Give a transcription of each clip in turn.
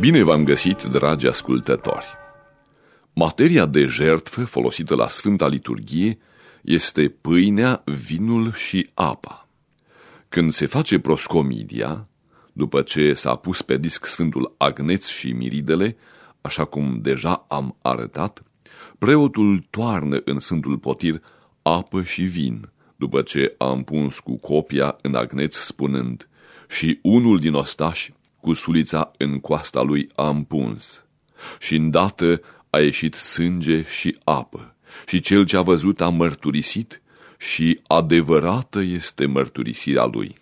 Bine v-am găsit, dragi ascultători! Materia de jertfă folosită la Sfânta Liturghie este pâinea, vinul și apa. Când se face proscomidia, după ce s-a pus pe disc Sfântul Agneț și Miridele, așa cum deja am arătat, preotul toarnă în Sfântul Potir apă și vin, după ce a împuns cu copia în agneț spunând, și unul din ostași cu sulița în coasta lui a împuns. Și îndată a ieșit sânge și apă, și cel ce a văzut a mărturisit și adevărată este mărturisirea lui.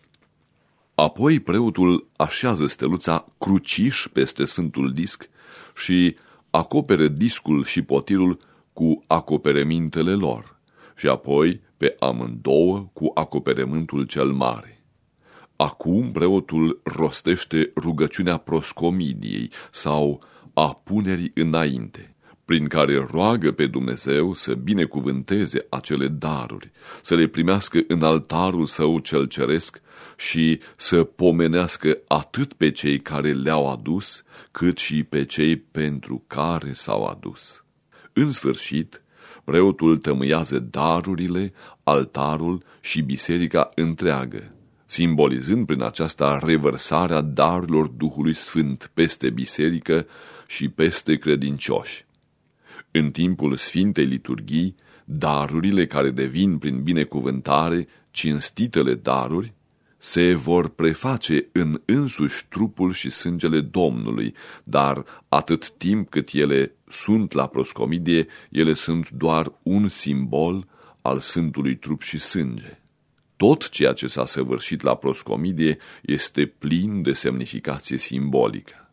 Apoi preotul așează steluța cruciș peste sfântul disc și acopere discul și potirul cu acoperemintele lor și apoi pe amândouă cu acoperământul cel mare. Acum preotul rostește rugăciunea proscomidiei sau a punerii înainte, prin care roagă pe Dumnezeu să binecuvânteze acele daruri, să le primească în altarul său cel ceresc și să pomenească atât pe cei care le-au adus, cât și pe cei pentru care s-au adus. În sfârșit, preotul tămâiază darurile, altarul și biserica întreagă, simbolizând prin aceasta revărsarea darurilor Duhului Sfânt peste biserică și peste credincioși. În timpul Sfintei Liturghii, darurile care devin prin binecuvântare cinstitele daruri, se vor preface în însuși trupul și sângele Domnului, dar atât timp cât ele sunt la proscomidie, ele sunt doar un simbol al Sfântului Trup și Sânge. Tot ceea ce s-a săvârșit la proscomidie este plin de semnificație simbolică.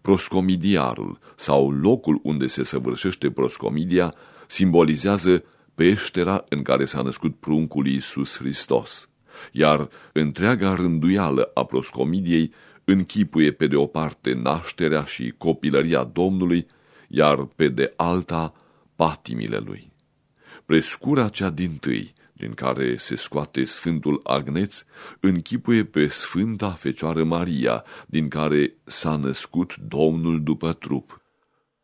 Proscomidiarul sau locul unde se săvârșește proscomidia simbolizează peștera în care s-a născut pruncul Iisus Hristos iar întreaga rânduială a proscomidiei închipuie pe de o parte nașterea și copilăria Domnului, iar pe de alta patimile lui. Prescura cea din tâi, din care se scoate Sfântul Agneț, închipuie pe Sfânta Fecioară Maria, din care s-a născut Domnul după trup.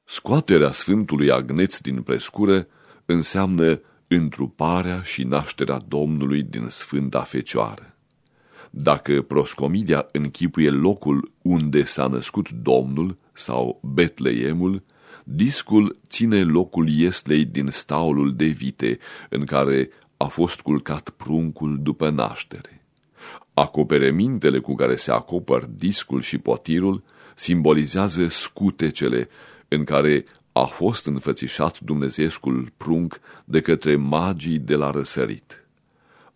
Scoaterea Sfântului Agneț din prescură înseamnă întruparea și nașterea Domnului din Sfânta Fecioară. Dacă proscomidia închipuie locul unde s-a născut Domnul sau Betleemul, discul ține locul ieslei din staulul de vite în care a fost culcat pruncul după naștere. Acoperemintele cu care se acopăr discul și potirul simbolizează scutecele în care a fost înfățișat dumnezeescul prunc de către magii de la răsărit.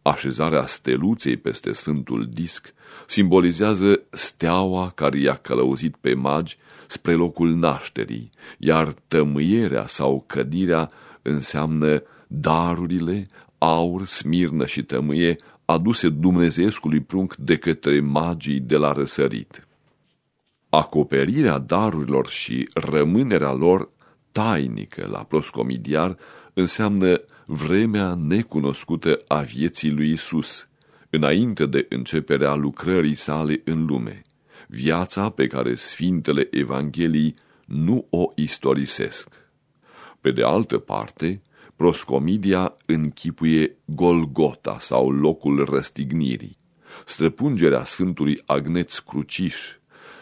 Așezarea steluței peste sfântul disc simbolizează steaua care i-a călăuzit pe magi spre locul nașterii, iar tămâierea sau cădirea înseamnă darurile, aur, smirnă și tămâie aduse dumnezeescului prunc de către magii de la răsărit. Acoperirea darurilor și rămânerea lor tainică la proscomidiar înseamnă vremea necunoscută a vieții lui Isus, înainte de începerea lucrării sale în lume, viața pe care Sfintele Evangheliei nu o istorisesc. Pe de altă parte, proscomidia închipuie Golgota sau locul răstignirii, străpungerea Sfântului Agneț Cruciș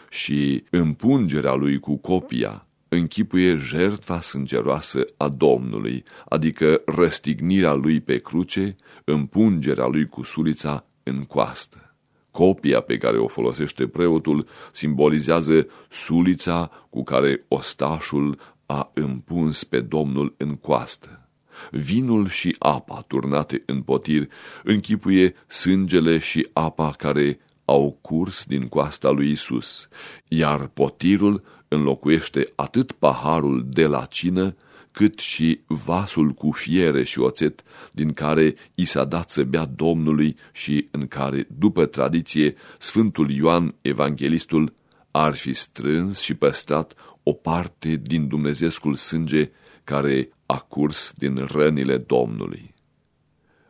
și împungerea lui cu copia, închipuie jertfa sângeroasă a Domnului, adică răstignirea lui pe cruce, împungerea lui cu sulița în coastă. Copia pe care o folosește preotul simbolizează sulița cu care ostașul a împuns pe Domnul în coastă. Vinul și apa turnate în potir închipuie sângele și apa care au curs din coasta lui Isus, iar potirul înlocuiește atât paharul de la cină, cât și vasul cu fiere și oțet, din care i s-a dat să bea Domnului și în care, după tradiție, Sfântul Ioan Evanghelistul ar fi strâns și păstrat o parte din Dumnezeescul sânge care a curs din rănile Domnului.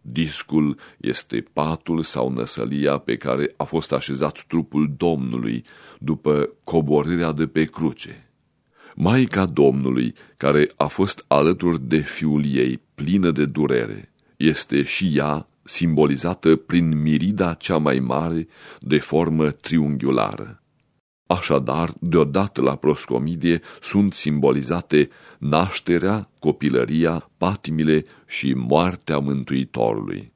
Discul este patul sau năsălia pe care a fost așezat trupul Domnului după coborârea de pe cruce. Maica Domnului, care a fost alături de fiul ei, plină de durere, este și ea simbolizată prin mirida cea mai mare de formă triunghiulară. Așadar, deodată la proscomidie sunt simbolizate nașterea, copilăria, patimile și moartea Mântuitorului.